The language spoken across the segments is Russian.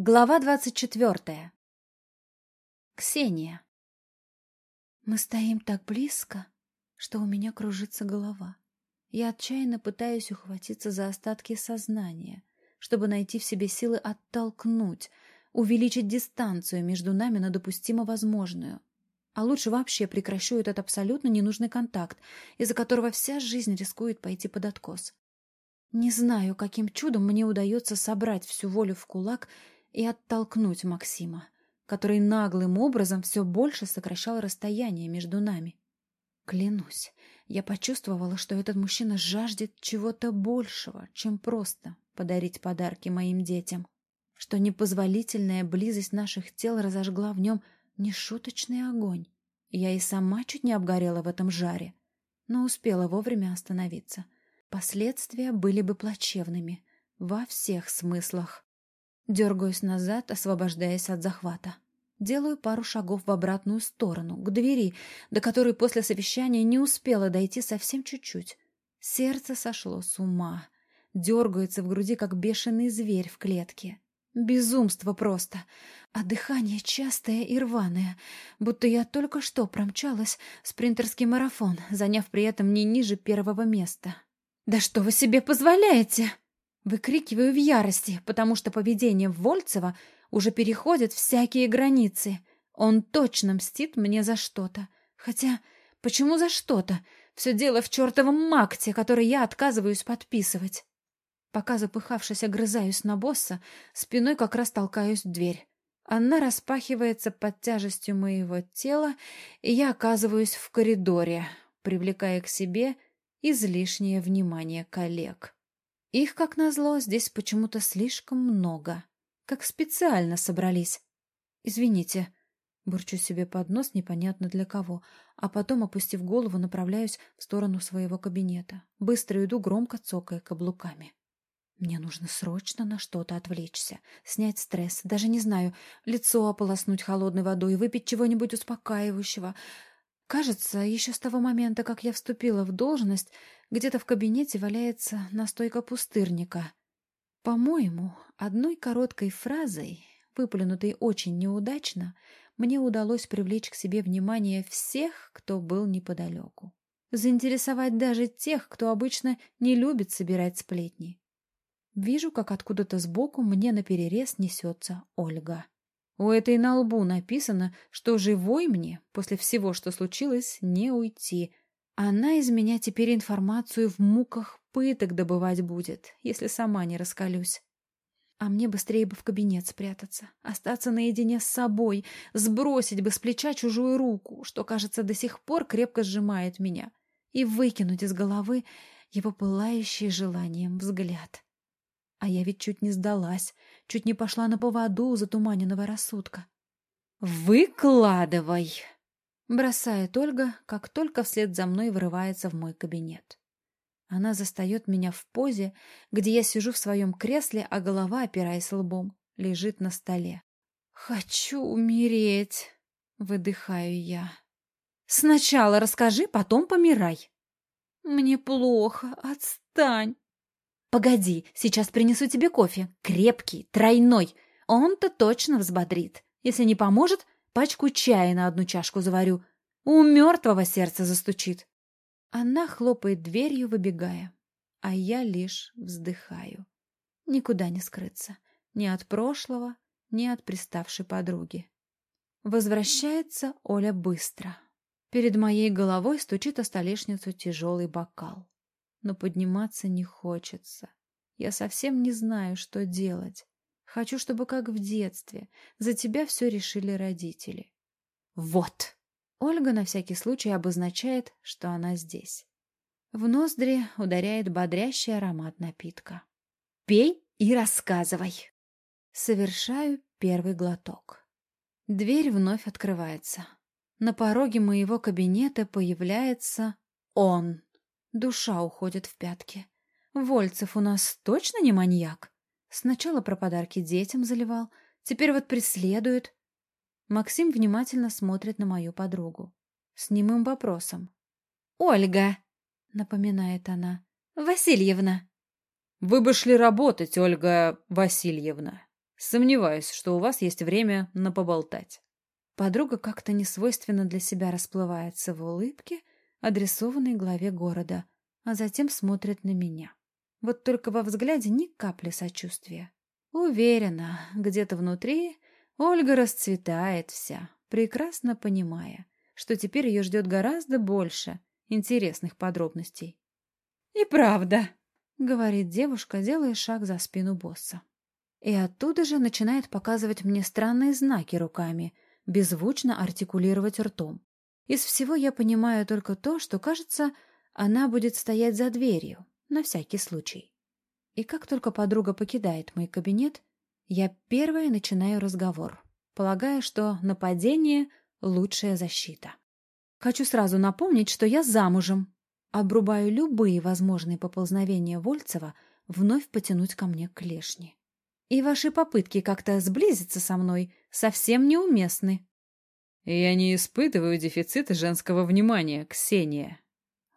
Глава двадцать четвертая. Ксения. Мы стоим так близко, что у меня кружится голова. Я отчаянно пытаюсь ухватиться за остатки сознания, чтобы найти в себе силы оттолкнуть, увеличить дистанцию между нами на допустимо возможную. А лучше вообще прекращу этот абсолютно ненужный контакт, из-за которого вся жизнь рискует пойти под откос. Не знаю, каким чудом мне удается собрать всю волю в кулак и оттолкнуть Максима, который наглым образом все больше сокращал расстояние между нами. Клянусь, я почувствовала, что этот мужчина жаждет чего-то большего, чем просто подарить подарки моим детям, что непозволительная близость наших тел разожгла в нем нешуточный огонь. Я и сама чуть не обгорела в этом жаре, но успела вовремя остановиться. Последствия были бы плачевными во всех смыслах. Дергаюсь назад, освобождаясь от захвата. Делаю пару шагов в обратную сторону, к двери, до которой после совещания не успела дойти совсем чуть-чуть. Сердце сошло с ума. Дергается в груди, как бешеный зверь в клетке. Безумство просто. А дыхание частое и рваное, будто я только что промчалась спринтерский марафон, заняв при этом не ниже первого места. «Да что вы себе позволяете?» Выкрикиваю в ярости, потому что поведение Вольцева уже переходит всякие границы. Он точно мстит мне за что-то. Хотя, почему за что-то? Все дело в чертовом макте, который я отказываюсь подписывать. Пока запыхавшись огрызаюсь на босса, спиной как раз толкаюсь в дверь. Она распахивается под тяжестью моего тела, и я оказываюсь в коридоре, привлекая к себе излишнее внимание коллег. Их, как назло, здесь почему-то слишком много. Как специально собрались. Извините. Бурчу себе под нос непонятно для кого, а потом, опустив голову, направляюсь в сторону своего кабинета. Быстро иду, громко цокая каблуками. Мне нужно срочно на что-то отвлечься, снять стресс, даже не знаю, лицо ополоснуть холодной водой, выпить чего-нибудь успокаивающего. Кажется, еще с того момента, как я вступила в должность, где-то в кабинете валяется настойка пустырника. По-моему, одной короткой фразой, выплюнутой очень неудачно, мне удалось привлечь к себе внимание всех, кто был неподалеку. Заинтересовать даже тех, кто обычно не любит собирать сплетни. Вижу, как откуда-то сбоку мне наперерез несется Ольга. У этой на лбу написано, что живой мне, после всего, что случилось, не уйти. Она из меня теперь информацию в муках пыток добывать будет, если сама не раскалюсь. А мне быстрее бы в кабинет спрятаться, остаться наедине с собой, сбросить бы с плеча чужую руку, что, кажется, до сих пор крепко сжимает меня, и выкинуть из головы его пылающий желанием взгляд. А я ведь чуть не сдалась, чуть не пошла на поводу у затуманенного рассудка. «Выкладывай!» Бросает Ольга, как только вслед за мной вырывается в мой кабинет. Она застает меня в позе, где я сижу в своем кресле, а голова, опираясь лбом, лежит на столе. «Хочу умереть!» — выдыхаю я. «Сначала расскажи, потом помирай!» «Мне плохо, отстань!» «Погоди, сейчас принесу тебе кофе. Крепкий, тройной. Он-то точно взбодрит. Если не поможет, пачку чая на одну чашку заварю. У мертвого сердца застучит». Она хлопает дверью, выбегая, а я лишь вздыхаю. Никуда не скрыться. Ни от прошлого, ни от приставшей подруги. Возвращается Оля быстро. Перед моей головой стучит о столешницу тяжелый бокал но подниматься не хочется. Я совсем не знаю, что делать. Хочу, чтобы как в детстве. За тебя все решили родители. Вот! Ольга на всякий случай обозначает, что она здесь. В ноздри ударяет бодрящий аромат напитка. Пей и рассказывай. Совершаю первый глоток. Дверь вновь открывается. На пороге моего кабинета появляется он. Душа уходит в пятки. Вольцев у нас точно не маньяк? Сначала про подарки детям заливал, теперь вот преследует. Максим внимательно смотрит на мою подругу. С немым вопросом. «Ольга!» — напоминает она. «Васильевна!» «Вы бы шли работать, Ольга Васильевна!» Сомневаюсь, что у вас есть время на поболтать. Подруга как-то несвойственно для себя расплывается в улыбке, адресованной главе города, а затем смотрит на меня. Вот только во взгляде ни капли сочувствия. Уверена, где-то внутри Ольга расцветает вся, прекрасно понимая, что теперь ее ждет гораздо больше интересных подробностей. «И правда», — говорит девушка, делая шаг за спину босса. И оттуда же начинает показывать мне странные знаки руками, беззвучно артикулировать ртом. Из всего я понимаю только то, что, кажется, она будет стоять за дверью, на всякий случай. И как только подруга покидает мой кабинет, я первая начинаю разговор, полагая, что нападение — лучшая защита. Хочу сразу напомнить, что я замужем. Обрубаю любые возможные поползновения Вольцева вновь потянуть ко мне клешни. И ваши попытки как-то сблизиться со мной совсем неуместны. Я не испытываю дефицита женского внимания, Ксения.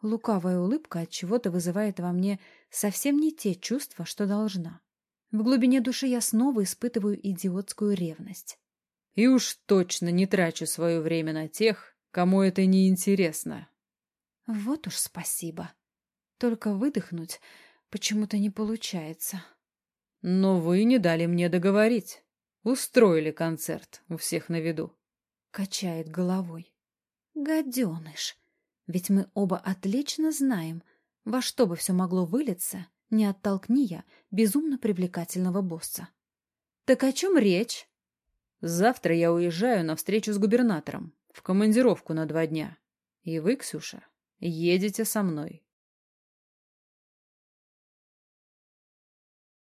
Лукавая улыбка от чего-то вызывает во мне совсем не те чувства, что должна. В глубине души я снова испытываю идиотскую ревность. И уж точно не трачу свое время на тех, кому это не интересно. Вот уж спасибо. Только выдохнуть почему-то не получается. Но вы не дали мне договорить. Устроили концерт у всех на виду. Качает головой. Гаденыш. Ведь мы оба отлично знаем, во что бы все могло вылиться, не оттолкни я безумно привлекательного босса. Так о чем речь? Завтра я уезжаю на встречу с губернатором, в командировку на два дня. И вы, Ксюша, едете со мной.